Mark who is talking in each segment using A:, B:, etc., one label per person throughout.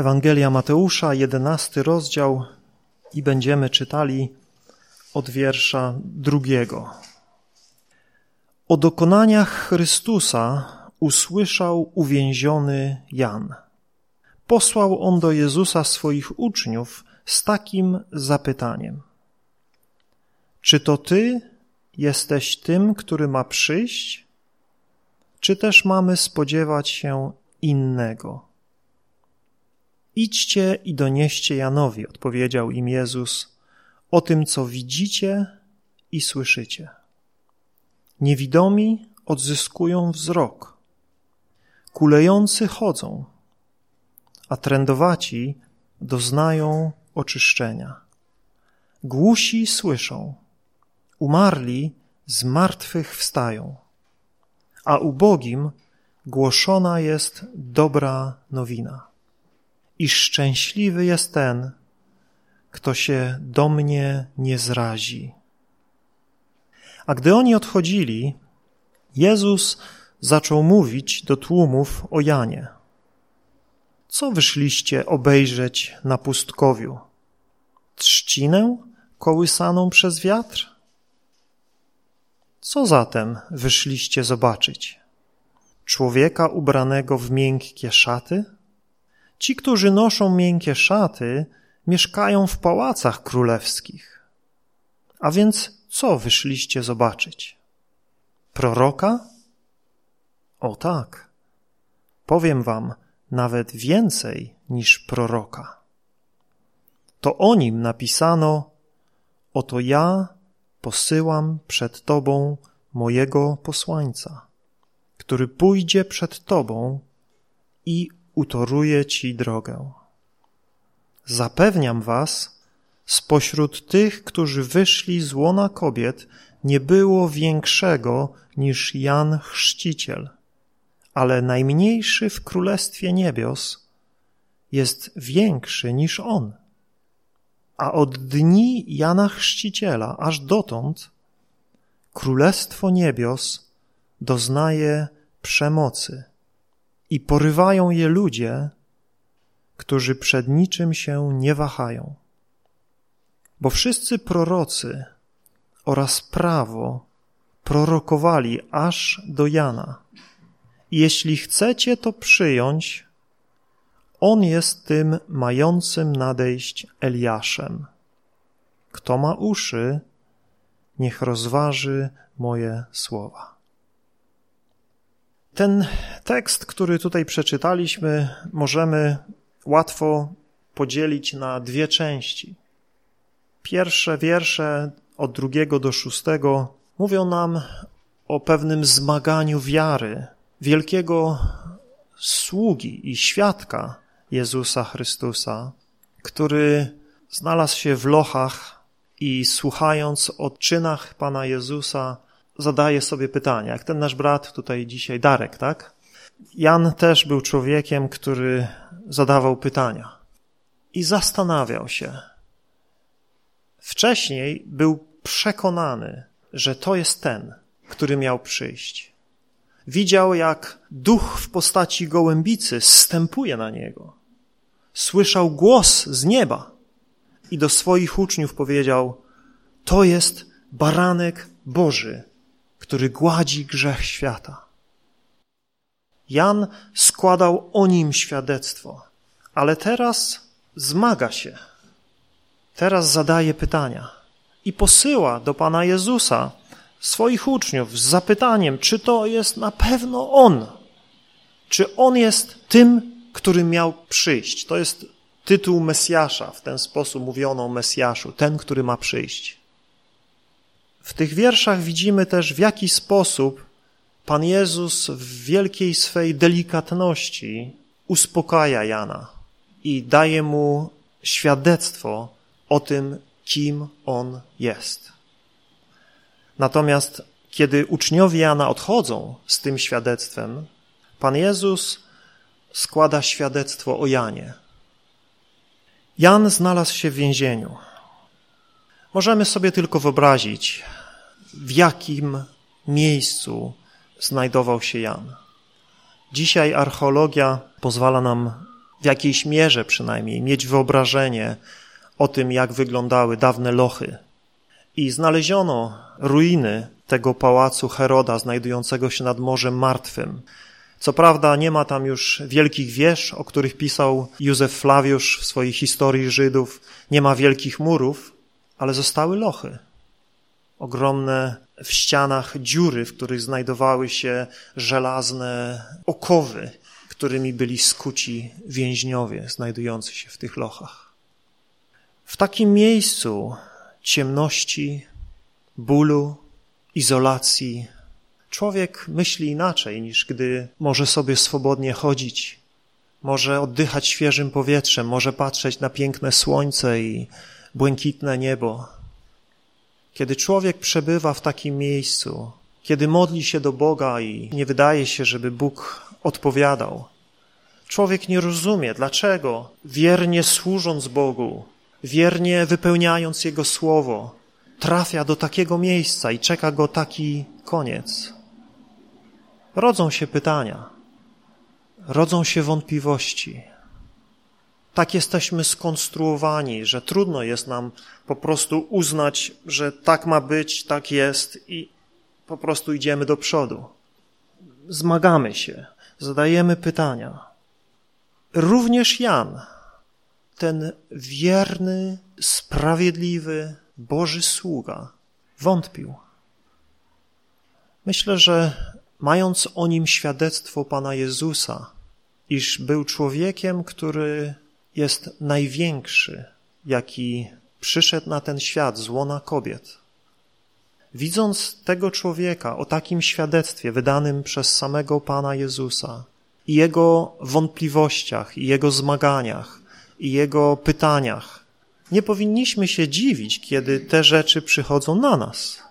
A: Ewangelia Mateusza, jedenasty rozdział i będziemy czytali od wiersza drugiego. O dokonaniach Chrystusa usłyszał uwięziony Jan. Posłał on do Jezusa swoich uczniów z takim zapytaniem. Czy to Ty jesteś tym, który ma przyjść, czy też mamy spodziewać się innego? Idźcie i donieście Janowi, odpowiedział im Jezus, o tym, co widzicie i słyszycie. Niewidomi odzyskują wzrok, kulejący chodzą, a trędowaci doznają oczyszczenia. Głusi słyszą, umarli z martwych wstają, a ubogim głoszona jest dobra nowina. I szczęśliwy jest ten, kto się do mnie nie zrazi. A gdy oni odchodzili, Jezus zaczął mówić do tłumów o Janie. Co wyszliście obejrzeć na pustkowiu? Trzcinę kołysaną przez wiatr? Co zatem wyszliście zobaczyć? Człowieka ubranego w miękkie szaty? Ci, którzy noszą miękkie szaty, mieszkają w pałacach królewskich. A więc co wyszliście zobaczyć? Proroka? O tak, powiem wam nawet więcej niż proroka. To o nim napisano: Oto ja posyłam przed Tobą mojego posłańca, który pójdzie przed Tobą i utoruje Ci drogę. Zapewniam Was, spośród tych, którzy wyszli z łona kobiet, nie było większego niż Jan Chrzciciel, ale najmniejszy w Królestwie Niebios jest większy niż on a od dni Jana Chrzciciela aż dotąd Królestwo Niebios doznaje przemocy i porywają je ludzie, którzy przed niczym się nie wahają. Bo wszyscy prorocy oraz prawo prorokowali aż do Jana. Jeśli chcecie to przyjąć, on jest tym mającym nadejść Eliaszem. Kto ma uszy, niech rozważy moje słowa. Ten tekst, który tutaj przeczytaliśmy, możemy łatwo podzielić na dwie części. Pierwsze wiersze od drugiego do szóstego mówią nam o pewnym zmaganiu wiary, wielkiego sługi i świadka Jezusa Chrystusa, który znalazł się w lochach i słuchając o czynach Pana Jezusa, zadaje sobie pytania, jak ten nasz brat tutaj dzisiaj, Darek, tak? Jan też był człowiekiem, który zadawał pytania i zastanawiał się. Wcześniej był przekonany, że to jest ten, który miał przyjść. Widział, jak duch w postaci gołębicy stępuje na niego słyszał głos z nieba i do swoich uczniów powiedział: To jest baranek Boży, który gładzi grzech świata. Jan składał o nim świadectwo, ale teraz zmaga się. Teraz zadaje pytania i posyła do Pana Jezusa swoich uczniów z zapytaniem, czy to jest na pewno On, czy On jest tym, który miał przyjść. To jest tytuł Mesjasza, w ten sposób mówiono o Mesjaszu, ten, który ma przyjść. W tych wierszach widzimy też, w jaki sposób Pan Jezus w wielkiej swej delikatności uspokaja Jana i daje mu świadectwo o tym, kim on jest. Natomiast kiedy uczniowie Jana odchodzą z tym świadectwem, Pan Jezus składa świadectwo o Janie. Jan znalazł się w więzieniu. Możemy sobie tylko wyobrazić, w jakim miejscu znajdował się Jan. Dzisiaj archeologia pozwala nam w jakiejś mierze przynajmniej mieć wyobrażenie o tym, jak wyglądały dawne lochy. I znaleziono ruiny tego pałacu Heroda, znajdującego się nad Morzem Martwym. Co prawda nie ma tam już wielkich wież, o których pisał Józef Flawiusz w swojej historii Żydów, nie ma wielkich murów, ale zostały lochy. Ogromne w ścianach dziury, w których znajdowały się żelazne okowy, którymi byli skuci więźniowie znajdujący się w tych lochach. W takim miejscu ciemności, bólu, izolacji, człowiek myśli inaczej niż gdy może sobie swobodnie chodzić, może oddychać świeżym powietrzem, może patrzeć na piękne słońce i błękitne niebo. Kiedy człowiek przebywa w takim miejscu, kiedy modli się do Boga i nie wydaje się, żeby Bóg odpowiadał, człowiek nie rozumie, dlaczego wiernie służąc Bogu, wiernie wypełniając Jego słowo, trafia do takiego miejsca i czeka go taki koniec. Rodzą się pytania, rodzą się wątpliwości. Tak jesteśmy skonstruowani, że trudno jest nam po prostu uznać, że tak ma być, tak jest i po prostu idziemy do przodu. Zmagamy się, zadajemy pytania. Również Jan, ten wierny, sprawiedliwy, Boży sługa, wątpił. Myślę, że mając o nim świadectwo Pana Jezusa, iż był człowiekiem, który jest największy, jaki przyszedł na ten świat z łona kobiet. Widząc tego człowieka o takim świadectwie wydanym przez samego Pana Jezusa i jego wątpliwościach, i jego zmaganiach, i jego pytaniach, nie powinniśmy się dziwić, kiedy te rzeczy przychodzą na nas.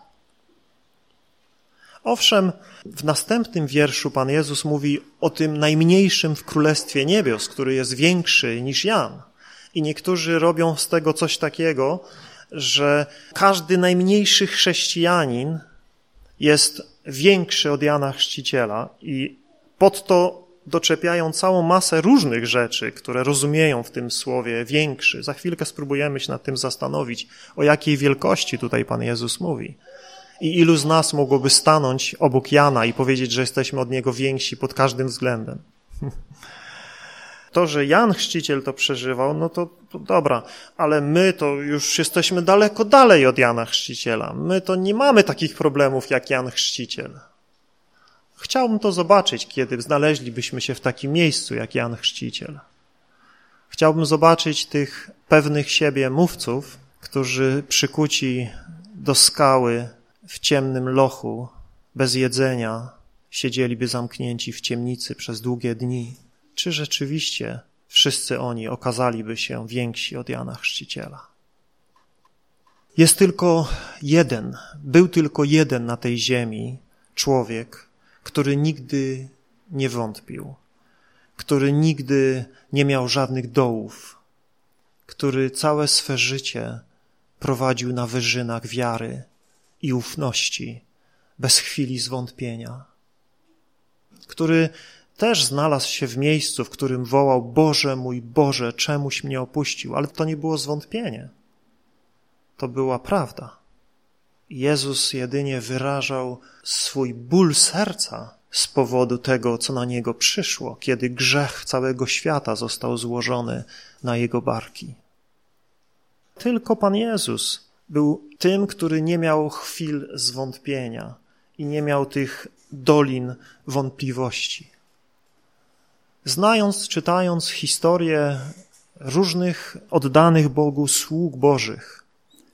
A: Owszem, w następnym wierszu Pan Jezus mówi o tym najmniejszym w Królestwie Niebios, który jest większy niż Jan. I niektórzy robią z tego coś takiego, że każdy najmniejszy chrześcijanin jest większy od Jana Chrzciciela i pod to doczepiają całą masę różnych rzeczy, które rozumieją w tym słowie większy. Za chwilkę spróbujemy się nad tym zastanowić, o jakiej wielkości tutaj Pan Jezus mówi. I ilu z nas mogłoby stanąć obok Jana i powiedzieć, że jesteśmy od niego więksi pod każdym względem. To, że Jan Chrzciciel to przeżywał, no to, to, dobra, ale my to już jesteśmy daleko dalej od Jana Chrzciciela. My to nie mamy takich problemów jak Jan Chrzciciel. Chciałbym to zobaczyć, kiedy znaleźlibyśmy się w takim miejscu jak Jan Chrzciciel. Chciałbym zobaczyć tych pewnych siebie mówców, którzy przykuci do skały w ciemnym lochu, bez jedzenia, siedzieliby zamknięci w ciemnicy przez długie dni. Czy rzeczywiście wszyscy oni okazaliby się więksi od Jana Chrzciciela? Jest tylko jeden, był tylko jeden na tej ziemi człowiek, który nigdy nie wątpił, który nigdy nie miał żadnych dołów, który całe swe życie prowadził na wyżynach wiary i ufności, bez chwili zwątpienia, który też znalazł się w miejscu, w którym wołał: Boże mój Boże, czemuś mnie opuścił, ale to nie było zwątpienie. To była prawda. Jezus jedynie wyrażał swój ból serca z powodu tego, co na niego przyszło, kiedy grzech całego świata został złożony na jego barki. Tylko Pan Jezus był tym, który nie miał chwil zwątpienia i nie miał tych dolin wątpliwości. Znając, czytając historię różnych oddanych Bogu sług Bożych,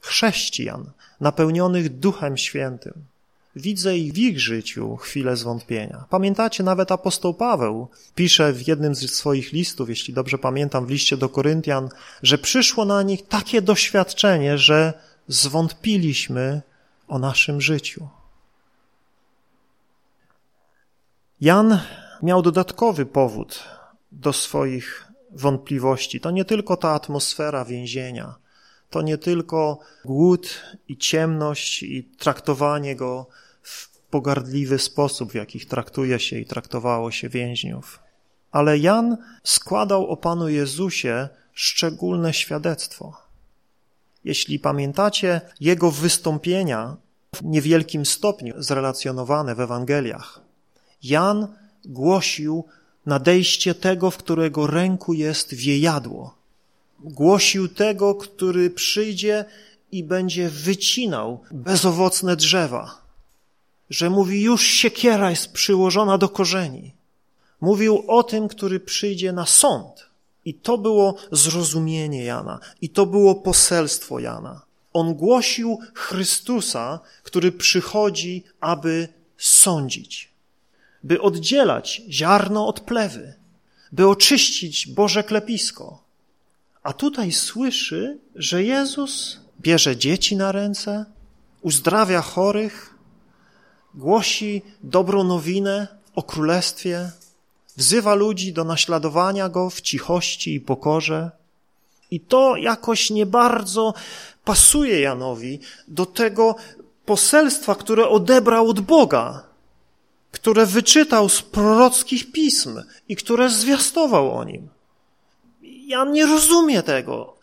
A: chrześcijan, napełnionych Duchem Świętym. Widzę ich w ich życiu chwilę zwątpienia. Pamiętacie, nawet apostoł Paweł pisze w jednym z swoich listów, jeśli dobrze pamiętam, w liście do Koryntian, że przyszło na nich takie doświadczenie, że zwątpiliśmy o naszym życiu. Jan miał dodatkowy powód do swoich wątpliwości. To nie tylko ta atmosfera więzienia, to nie tylko głód i ciemność i traktowanie go w pogardliwy sposób, w jakich traktuje się i traktowało się więźniów, ale Jan składał o Panu Jezusie szczególne świadectwo. Jeśli pamiętacie jego wystąpienia w niewielkim stopniu zrelacjonowane w Ewangeliach, Jan głosił nadejście tego, w którego ręku jest wiejadło. Głosił tego, który przyjdzie i będzie wycinał bezowocne drzewa. Że mówi, już siekiera jest przyłożona do korzeni. Mówił o tym, który przyjdzie na sąd. I to było zrozumienie Jana, i to było poselstwo Jana. On głosił Chrystusa, który przychodzi, aby sądzić, by oddzielać ziarno od plewy, by oczyścić Boże klepisko. A tutaj słyszy, że Jezus bierze dzieci na ręce, uzdrawia chorych, głosi dobrą nowinę o królestwie, wzywa ludzi do naśladowania go w cichości i pokorze. I to jakoś nie bardzo pasuje Janowi do tego poselstwa, które odebrał od Boga, które wyczytał z prorockich pism i które zwiastował o nim. Jan nie rozumie tego.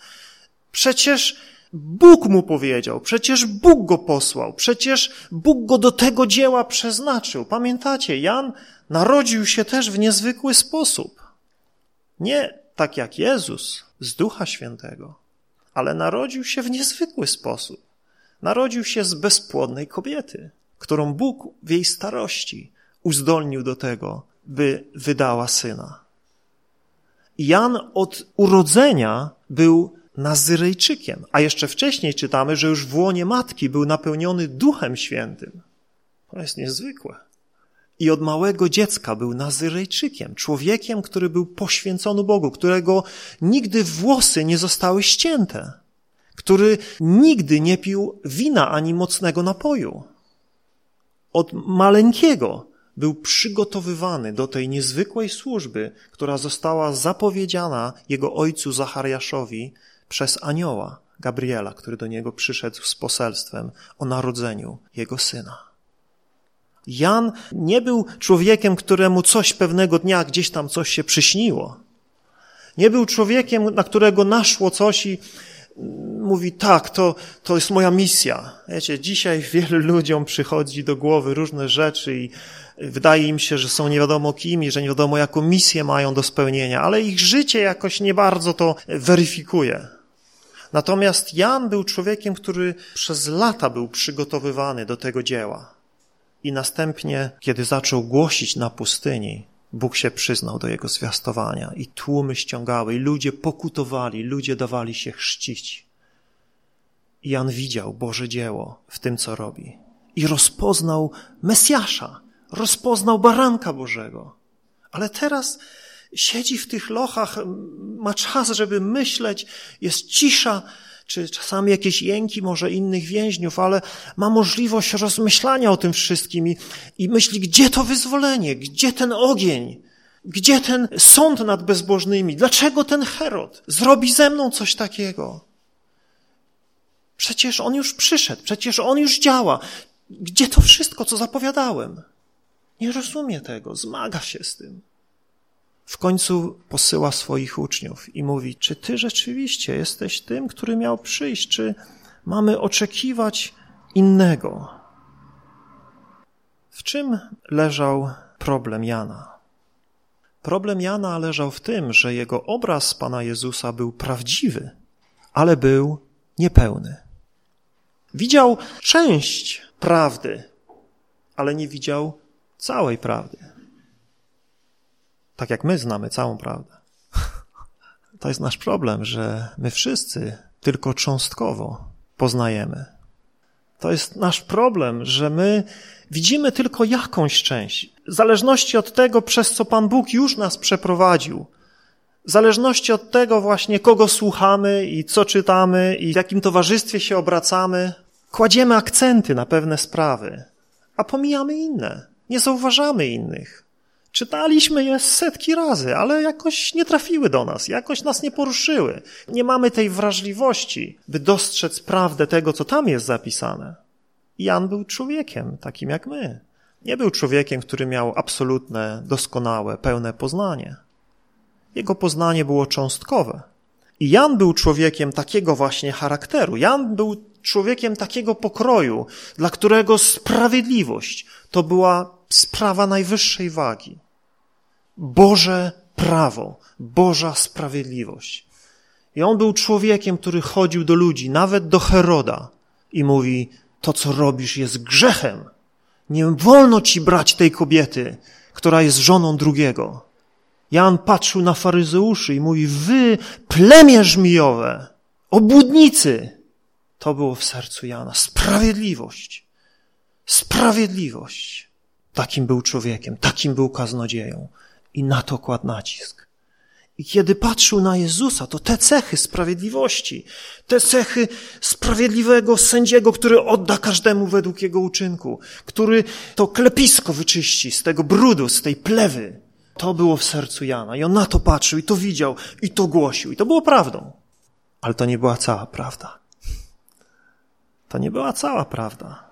A: Przecież Bóg mu powiedział, przecież Bóg go posłał, przecież Bóg go do tego dzieła przeznaczył. Pamiętacie, Jan narodził się też w niezwykły sposób. Nie tak jak Jezus z Ducha Świętego, ale narodził się w niezwykły sposób. Narodził się z bezpłodnej kobiety, którą Bóg w jej starości uzdolnił do tego, by wydała syna. Jan od urodzenia był Nazyrejczykiem, a jeszcze wcześniej czytamy, że już w łonie matki był napełniony Duchem Świętym. To jest niezwykłe. I od małego dziecka był Nazyrejczykiem, człowiekiem, który był poświęcony Bogu, którego nigdy włosy nie zostały ścięte, który nigdy nie pił wina ani mocnego napoju. Od maleńkiego był przygotowywany do tej niezwykłej służby, która została zapowiedziana jego ojcu Zachariaszowi przez anioła Gabriela, który do niego przyszedł z poselstwem o narodzeniu jego syna. Jan nie był człowiekiem, któremu coś pewnego dnia gdzieś tam coś się przyśniło. Nie był człowiekiem, na którego naszło coś i mówi, tak, to, to jest moja misja. Wiecie, dzisiaj wielu ludziom przychodzi do głowy różne rzeczy i wydaje im się, że są nie wiadomo kim i że nie wiadomo jaką misję mają do spełnienia, ale ich życie jakoś nie bardzo to weryfikuje. Natomiast Jan był człowiekiem, który przez lata był przygotowywany do tego dzieła. I następnie, kiedy zaczął głosić na pustyni, Bóg się przyznał do jego zwiastowania i tłumy ściągały, i ludzie pokutowali, ludzie dawali się chrzcić. I Jan widział Boże dzieło w tym, co robi. I rozpoznał Mesjasza, rozpoznał baranka Bożego. Ale teraz siedzi w tych lochach, ma czas, żeby myśleć, jest cisza, czy czasami jakieś jęki może innych więźniów, ale ma możliwość rozmyślania o tym wszystkim i, i myśli, gdzie to wyzwolenie, gdzie ten ogień, gdzie ten sąd nad bezbożnymi, dlaczego ten Herod zrobi ze mną coś takiego? Przecież on już przyszedł, przecież on już działa. Gdzie to wszystko, co zapowiadałem? Nie rozumie tego, zmaga się z tym. W końcu posyła swoich uczniów i mówi, czy ty rzeczywiście jesteś tym, który miał przyjść, czy mamy oczekiwać innego? W czym leżał problem Jana? Problem Jana leżał w tym, że jego obraz Pana Jezusa był prawdziwy, ale był niepełny. Widział część prawdy, ale nie widział całej prawdy. Tak jak my znamy całą prawdę. To jest nasz problem, że my wszyscy tylko cząstkowo poznajemy. To jest nasz problem, że my widzimy tylko jakąś część, w zależności od tego, przez co Pan Bóg już nas przeprowadził. W zależności od tego właśnie, kogo słuchamy i co czytamy i w jakim towarzystwie się obracamy, kładziemy akcenty na pewne sprawy, a pomijamy inne, nie zauważamy innych. Czytaliśmy je setki razy, ale jakoś nie trafiły do nas, jakoś nas nie poruszyły. Nie mamy tej wrażliwości, by dostrzec prawdę tego, co tam jest zapisane. Jan był człowiekiem, takim jak my. Nie był człowiekiem, który miał absolutne, doskonałe, pełne poznanie. Jego poznanie było cząstkowe. I Jan był człowiekiem takiego właśnie charakteru. Jan był człowiekiem takiego pokroju, dla którego sprawiedliwość to była sprawa najwyższej wagi. Boże prawo, Boża sprawiedliwość. I on był człowiekiem, który chodził do ludzi, nawet do Heroda i mówi, to co robisz jest grzechem. Nie wolno ci brać tej kobiety, która jest żoną drugiego. Jan patrzył na faryzeuszy i mówi, wy plemię żmijowe, obłudnicy. To było w sercu Jana. Sprawiedliwość. Sprawiedliwość. Takim był człowiekiem, takim był kaznodzieją. I na to kładł nacisk. I kiedy patrzył na Jezusa, to te cechy sprawiedliwości, te cechy sprawiedliwego sędziego, który odda każdemu według jego uczynku, który to klepisko wyczyści z tego brudu, z tej plewy, to było w sercu Jana. I on na to patrzył i to widział i to głosił. I to było prawdą. Ale to nie była cała prawda. To nie była cała prawda.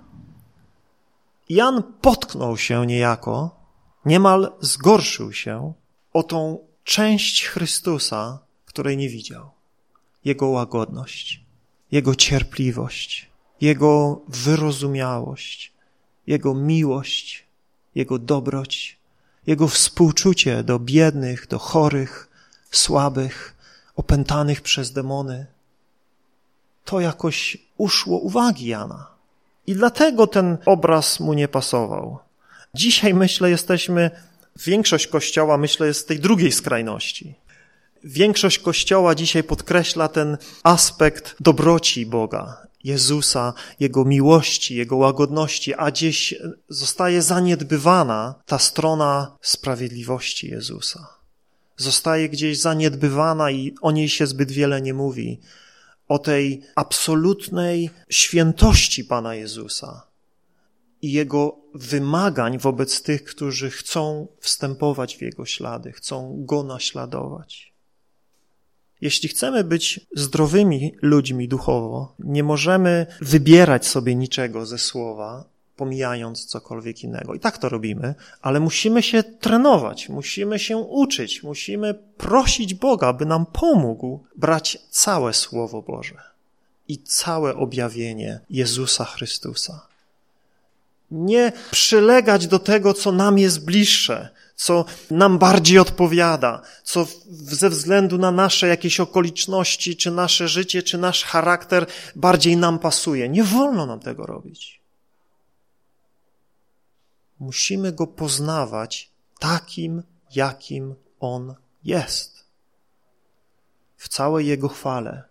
A: Jan potknął się niejako, niemal zgorszył się o tą część Chrystusa, której nie widział. Jego łagodność, Jego cierpliwość, Jego wyrozumiałość, Jego miłość, Jego dobroć, Jego współczucie do biednych, do chorych, słabych, opętanych przez demony. To jakoś uszło uwagi Jana. I dlatego ten obraz mu nie pasował. Dzisiaj, myślę, jesteśmy Większość Kościoła, myślę, jest z tej drugiej skrajności. Większość Kościoła dzisiaj podkreśla ten aspekt dobroci Boga, Jezusa, Jego miłości, Jego łagodności, a gdzieś zostaje zaniedbywana ta strona sprawiedliwości Jezusa. Zostaje gdzieś zaniedbywana i o niej się zbyt wiele nie mówi. O tej absolutnej świętości Pana Jezusa, i jego wymagań wobec tych, którzy chcą wstępować w jego ślady, chcą go naśladować. Jeśli chcemy być zdrowymi ludźmi duchowo, nie możemy wybierać sobie niczego ze słowa, pomijając cokolwiek innego. I tak to robimy, ale musimy się trenować, musimy się uczyć, musimy prosić Boga, by nam pomógł brać całe Słowo Boże i całe objawienie Jezusa Chrystusa nie przylegać do tego, co nam jest bliższe, co nam bardziej odpowiada, co ze względu na nasze jakieś okoliczności, czy nasze życie, czy nasz charakter bardziej nam pasuje. Nie wolno nam tego robić. Musimy go poznawać takim, jakim on jest. W całej jego chwale,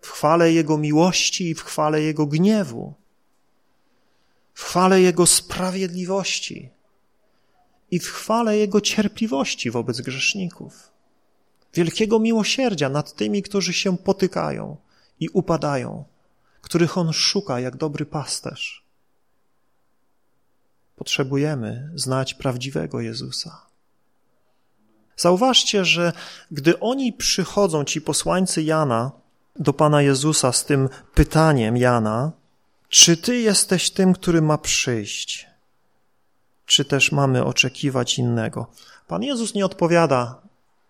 A: w chwale jego miłości i w chwale jego gniewu w chwale Jego sprawiedliwości i w chwale Jego cierpliwości wobec grzeszników, wielkiego miłosierdzia nad tymi, którzy się potykają i upadają, których On szuka jak dobry pasterz. Potrzebujemy znać prawdziwego Jezusa. Zauważcie, że gdy oni przychodzą, ci posłańcy Jana, do Pana Jezusa z tym pytaniem Jana, czy Ty jesteś tym, który ma przyjść? Czy też mamy oczekiwać innego? Pan Jezus nie odpowiada,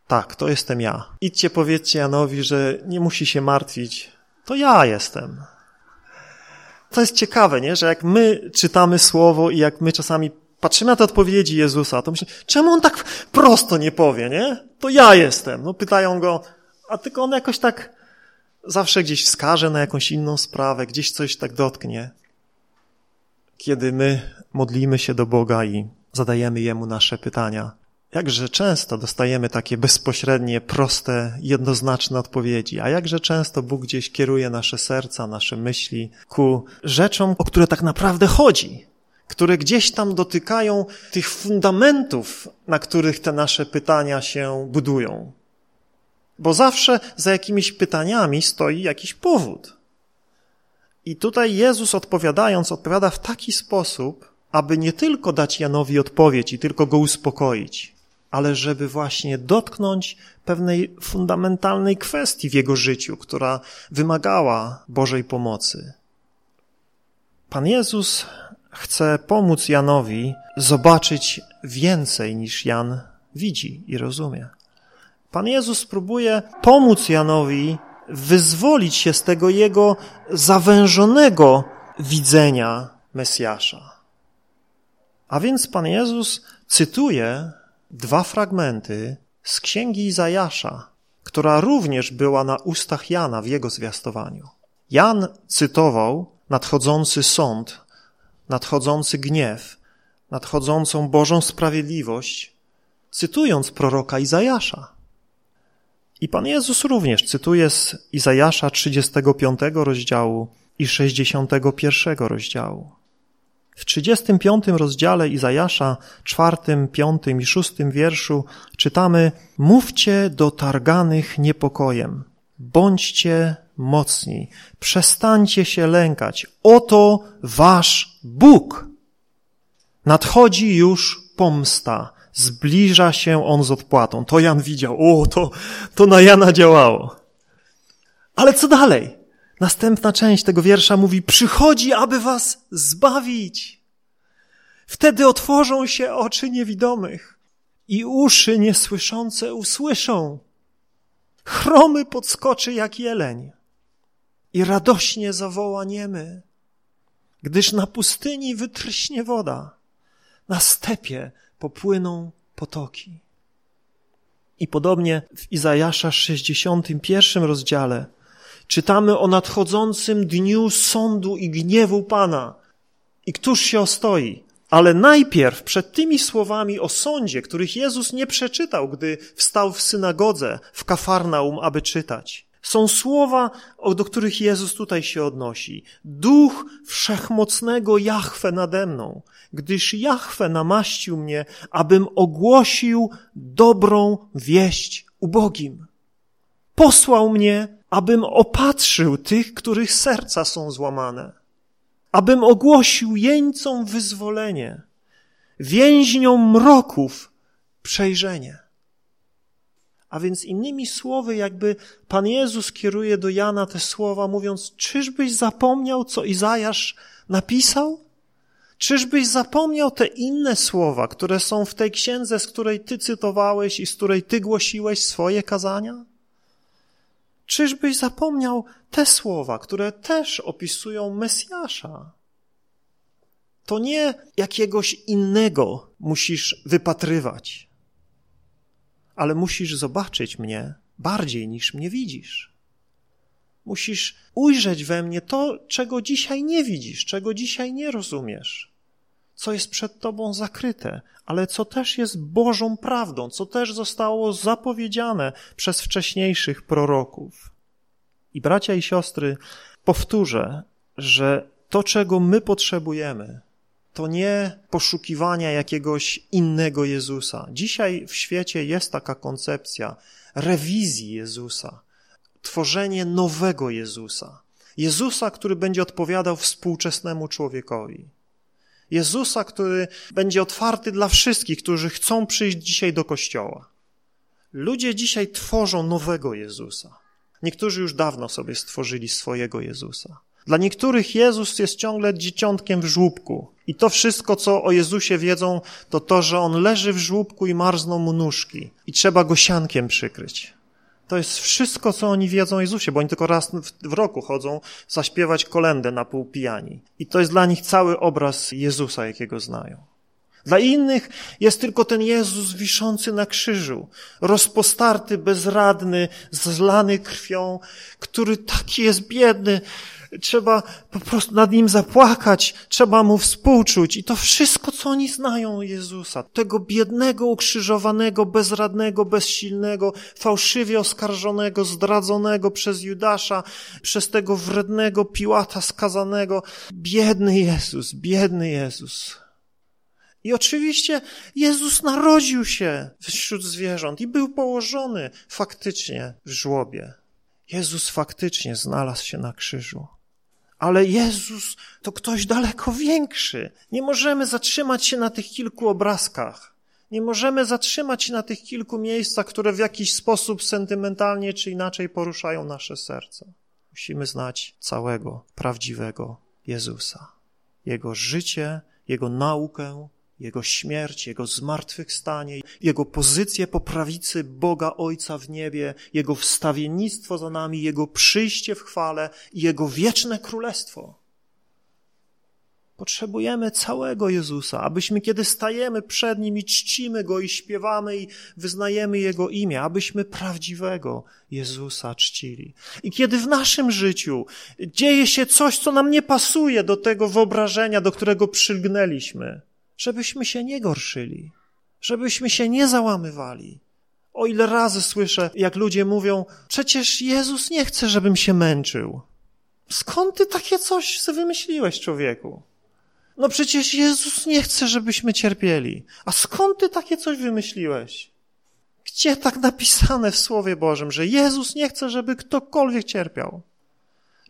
A: tak, to jestem ja. Idźcie powiedzcie Janowi, że nie musi się martwić, to ja jestem. To jest ciekawe, nie? że jak my czytamy słowo i jak my czasami patrzymy na te odpowiedzi Jezusa, to myślimy, czemu on tak prosto nie powie, nie? To ja jestem. No pytają go, a tylko on jakoś tak zawsze gdzieś wskaże na jakąś inną sprawę, gdzieś coś tak dotknie. Kiedy my modlimy się do Boga i zadajemy Jemu nasze pytania, jakże często dostajemy takie bezpośrednie, proste, jednoznaczne odpowiedzi, a jakże często Bóg gdzieś kieruje nasze serca, nasze myśli ku rzeczom, o które tak naprawdę chodzi, które gdzieś tam dotykają tych fundamentów, na których te nasze pytania się budują. Bo zawsze za jakimiś pytaniami stoi jakiś powód. I tutaj Jezus odpowiadając, odpowiada w taki sposób, aby nie tylko dać Janowi odpowiedź i tylko go uspokoić, ale żeby właśnie dotknąć pewnej fundamentalnej kwestii w jego życiu, która wymagała Bożej pomocy. Pan Jezus chce pomóc Janowi zobaczyć więcej niż Jan widzi i rozumie. Pan Jezus próbuje pomóc Janowi wyzwolić się z tego jego zawężonego widzenia Mesjasza. A więc Pan Jezus cytuje dwa fragmenty z księgi Izajasza, która również była na ustach Jana w jego zwiastowaniu. Jan cytował nadchodzący sąd, nadchodzący gniew, nadchodzącą Bożą sprawiedliwość, cytując proroka Izajasza. I Pan Jezus również cytuje z Izajasza 35 rozdziału i 61 rozdziału. W 35 rozdziale Izajasza, czwartym, piątym i szóstym wierszu czytamy Mówcie do targanych niepokojem, bądźcie mocni, przestańcie się lękać. Oto wasz Bóg. Nadchodzi już pomsta, zbliża się on z odpłatą. To Jan widział, o, to, to na Jana działało. Ale co dalej? Następna część tego wiersza mówi, przychodzi, aby was zbawić. Wtedy otworzą się oczy niewidomych i uszy niesłyszące usłyszą. Chromy podskoczy jak jeleń i radośnie zawoła niemy, gdyż na pustyni wytryśnie woda, na stepie popłyną potoki. I podobnie w Izajasza 61 rozdziale czytamy o nadchodzącym dniu sądu i gniewu Pana. I któż się ostoi? Ale najpierw przed tymi słowami o sądzie, których Jezus nie przeczytał, gdy wstał w synagodze w Kafarnaum, aby czytać. Są słowa, do których Jezus tutaj się odnosi. Duch wszechmocnego Jahwe nade mną, gdyż Jahwe namaścił mnie, abym ogłosił dobrą wieść ubogim. Posłał mnie, abym opatrzył tych, których serca są złamane, abym ogłosił jeńcom wyzwolenie, więźniom mroków przejrzenie. A więc innymi słowy, jakby Pan Jezus kieruje do Jana te słowa, mówiąc, czyżbyś zapomniał, co Izajasz napisał? Czyżbyś zapomniał te inne słowa, które są w tej księdze, z której ty cytowałeś i z której ty głosiłeś swoje kazania? Czyżbyś zapomniał te słowa, które też opisują Mesjasza? To nie jakiegoś innego musisz wypatrywać, ale musisz zobaczyć mnie bardziej niż mnie widzisz. Musisz ujrzeć we mnie to, czego dzisiaj nie widzisz, czego dzisiaj nie rozumiesz, co jest przed tobą zakryte, ale co też jest Bożą prawdą, co też zostało zapowiedziane przez wcześniejszych proroków. I bracia i siostry, powtórzę, że to, czego my potrzebujemy, to nie poszukiwania jakiegoś innego Jezusa. Dzisiaj w świecie jest taka koncepcja rewizji Jezusa, tworzenie nowego Jezusa. Jezusa, który będzie odpowiadał współczesnemu człowiekowi. Jezusa, który będzie otwarty dla wszystkich, którzy chcą przyjść dzisiaj do kościoła. Ludzie dzisiaj tworzą nowego Jezusa. Niektórzy już dawno sobie stworzyli swojego Jezusa. Dla niektórych Jezus jest ciągle dzieciątkiem w żłóbku. I to wszystko, co o Jezusie wiedzą, to to, że On leży w żłóbku i marzną mu nóżki. I trzeba go siankiem przykryć. To jest wszystko, co oni wiedzą o Jezusie, bo oni tylko raz w roku chodzą zaśpiewać kolendę na pół pijani. I to jest dla nich cały obraz Jezusa, jakiego znają. Dla innych jest tylko ten Jezus wiszący na krzyżu, rozpostarty, bezradny, zlany krwią, który taki jest biedny, trzeba po prostu nad nim zapłakać, trzeba mu współczuć. I to wszystko, co oni znają Jezusa, tego biednego, ukrzyżowanego, bezradnego, bezsilnego, fałszywie oskarżonego, zdradzonego przez Judasza, przez tego wrednego Piłata skazanego. Biedny Jezus, biedny Jezus. I oczywiście Jezus narodził się wśród zwierząt i był położony faktycznie w żłobie. Jezus faktycznie znalazł się na krzyżu. Ale Jezus to ktoś daleko większy. Nie możemy zatrzymać się na tych kilku obrazkach. Nie możemy zatrzymać się na tych kilku miejscach, które w jakiś sposób sentymentalnie czy inaczej poruszają nasze serce. Musimy znać całego, prawdziwego Jezusa. Jego życie, Jego naukę, Jego śmierć, Jego zmartwychwstanie, Jego pozycję po prawicy Boga Ojca w niebie, Jego wstawiennictwo za nami, Jego przyjście w chwale i Jego wieczne królestwo. Potrzebujemy całego Jezusa, abyśmy kiedy stajemy przed Nim i czcimy Go i śpiewamy i wyznajemy Jego imię, abyśmy prawdziwego Jezusa czcili. I kiedy w naszym życiu dzieje się coś, co nam nie pasuje do tego wyobrażenia, do którego przylgnęliśmy, żebyśmy się nie gorszyli, żebyśmy się nie załamywali. O ile razy słyszę, jak ludzie mówią, przecież Jezus nie chce, żebym się męczył. Skąd ty takie coś sobie wymyśliłeś, człowieku? No przecież Jezus nie chce, żebyśmy cierpieli. A skąd ty takie coś wymyśliłeś? Gdzie tak napisane w Słowie Bożym, że Jezus nie chce, żeby ktokolwiek cierpiał?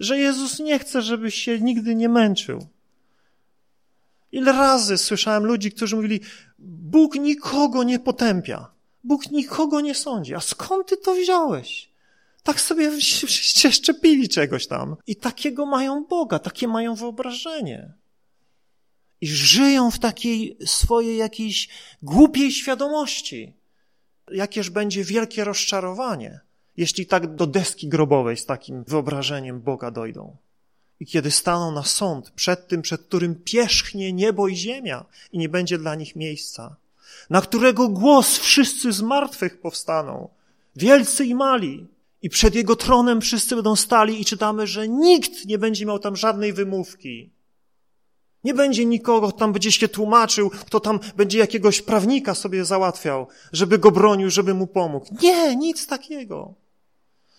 A: Że Jezus nie chce, żebyś się nigdy nie męczył? Ile razy słyszałem ludzi, którzy mówili, Bóg nikogo nie potępia, Bóg nikogo nie sądzi. A skąd ty to wziąłeś? Tak sobie się szczepili czegoś tam. I takiego mają Boga, takie mają wyobrażenie. I żyją w takiej swojej jakiejś głupiej świadomości. Jakież będzie wielkie rozczarowanie, jeśli tak do deski grobowej z takim wyobrażeniem Boga dojdą. I kiedy staną na sąd przed tym, przed którym pierzchnie niebo i ziemia i nie będzie dla nich miejsca, na którego głos wszyscy z martwych powstaną, wielcy i mali, i przed jego tronem wszyscy będą stali i czytamy, że nikt nie będzie miał tam żadnej wymówki. Nie będzie nikogo, kto tam będzie się tłumaczył, kto tam będzie jakiegoś prawnika sobie załatwiał, żeby go bronił, żeby mu pomógł. Nie, nic takiego.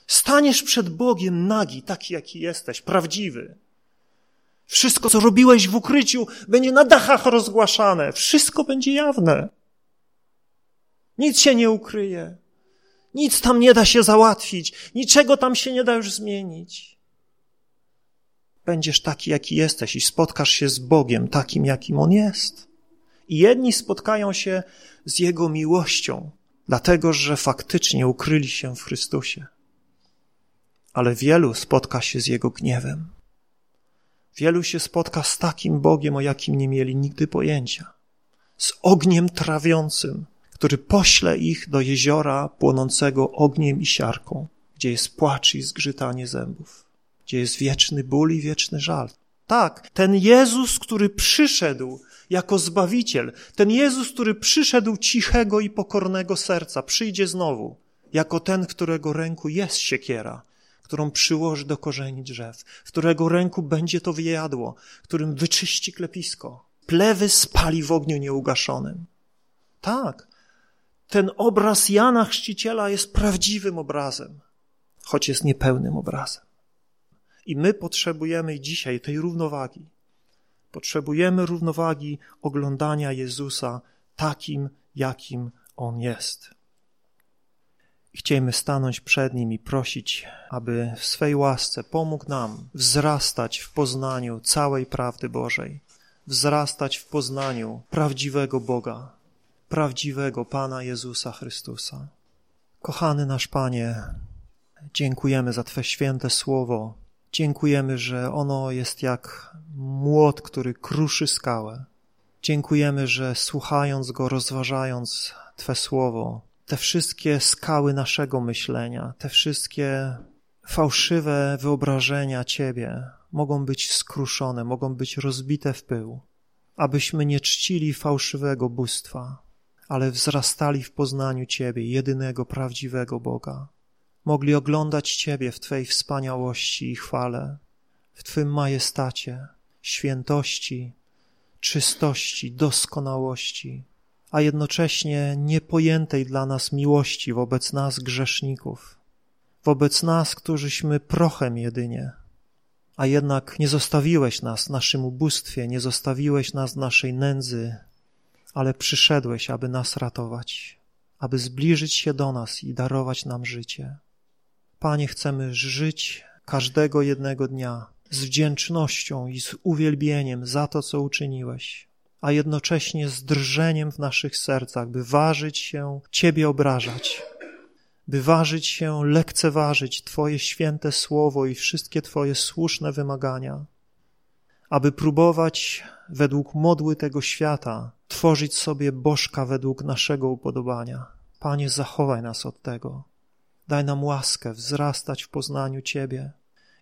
A: Staniesz przed Bogiem nagi, taki jaki jesteś, prawdziwy. Wszystko, co robiłeś w ukryciu, będzie na dachach rozgłaszane. Wszystko będzie jawne. Nic się nie ukryje. Nic tam nie da się załatwić. Niczego tam się nie da już zmienić. Będziesz taki, jaki jesteś i spotkasz się z Bogiem takim, jakim On jest. I jedni spotkają się z Jego miłością, dlatego że faktycznie ukryli się w Chrystusie ale wielu spotka się z Jego gniewem. Wielu się spotka z takim Bogiem, o jakim nie mieli nigdy pojęcia. Z ogniem trawiącym, który pośle ich do jeziora płonącego ogniem i siarką, gdzie jest płacz i zgrzytanie zębów, gdzie jest wieczny ból i wieczny żal. Tak, ten Jezus, który przyszedł jako Zbawiciel, ten Jezus, który przyszedł cichego i pokornego serca, przyjdzie znowu, jako ten, którego ręku jest siekiera, którą przyłoży do korzeni drzew, w którego ręku będzie to wyjadło, którym wyczyści klepisko, plewy spali w ogniu nieugaszonym. Tak, ten obraz Jana Chrzciciela jest prawdziwym obrazem, choć jest niepełnym obrazem. I my potrzebujemy dzisiaj tej równowagi. Potrzebujemy równowagi oglądania Jezusa takim, jakim On jest. Chciejmy stanąć przed Nim i prosić, aby w swej łasce pomógł nam wzrastać w poznaniu całej prawdy Bożej, wzrastać w poznaniu prawdziwego Boga, prawdziwego Pana Jezusa Chrystusa. Kochany nasz Panie, dziękujemy za Twe święte słowo. Dziękujemy, że ono jest jak młot, który kruszy skałę. Dziękujemy, że słuchając go, rozważając Twe słowo, te wszystkie skały naszego myślenia, te wszystkie fałszywe wyobrażenia Ciebie mogą być skruszone, mogą być rozbite w pył, abyśmy nie czcili fałszywego bóstwa, ale wzrastali w poznaniu Ciebie, jedynego prawdziwego Boga. Mogli oglądać Ciebie w Twej wspaniałości i chwale, w Twym majestacie, świętości, czystości, doskonałości, a jednocześnie niepojętej dla nas miłości wobec nas grzeszników, wobec nas, którzyśmy prochem jedynie, a jednak nie zostawiłeś nas w naszym ubóstwie, nie zostawiłeś nas w naszej nędzy, ale przyszedłeś, aby nas ratować, aby zbliżyć się do nas i darować nam życie. Panie, chcemy żyć każdego jednego dnia z wdzięcznością i z uwielbieniem za to, co uczyniłeś a jednocześnie z drżeniem w naszych sercach, by ważyć się Ciebie obrażać, by ważyć się lekceważyć Twoje święte słowo i wszystkie Twoje słuszne wymagania, aby próbować według modły tego świata, tworzyć sobie bożka według naszego upodobania. Panie, zachowaj nas od tego. Daj nam łaskę wzrastać w poznaniu Ciebie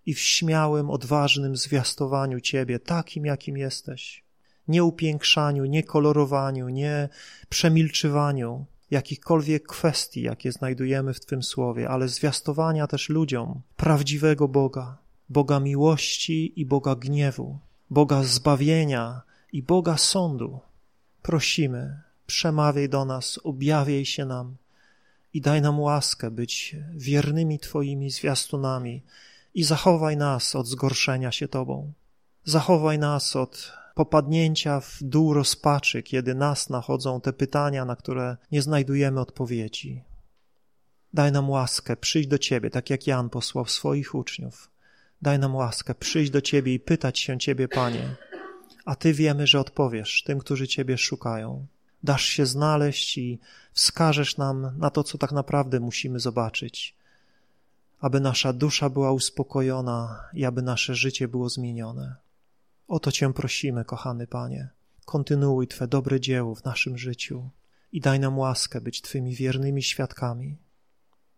A: i w śmiałym, odważnym zwiastowaniu Ciebie, takim, jakim jesteś. Nie upiększaniu, nie kolorowaniu, nie przemilczywaniu jakichkolwiek kwestii, jakie znajdujemy w Twym Słowie, ale zwiastowania też ludziom prawdziwego Boga, Boga miłości i Boga gniewu, Boga zbawienia i Boga sądu. Prosimy, przemawiaj do nas, objawiaj się nam i daj nam łaskę być wiernymi Twoimi zwiastunami i zachowaj nas od zgorszenia się Tobą. Zachowaj nas od popadnięcia w dół rozpaczy, kiedy nas nachodzą te pytania, na które nie znajdujemy odpowiedzi. Daj nam łaskę przyjść do Ciebie, tak jak Jan posłał swoich uczniów. Daj nam łaskę przyjść do Ciebie i pytać się Ciebie, Panie, a Ty wiemy, że odpowiesz tym, którzy Ciebie szukają. Dasz się znaleźć i wskażesz nam na to, co tak naprawdę musimy zobaczyć, aby nasza dusza była uspokojona i aby nasze życie było zmienione. O to Cię prosimy, kochany Panie. Kontynuuj Twe dobre dzieło w naszym życiu i daj nam łaskę być Twymi wiernymi świadkami.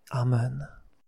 A: Amen.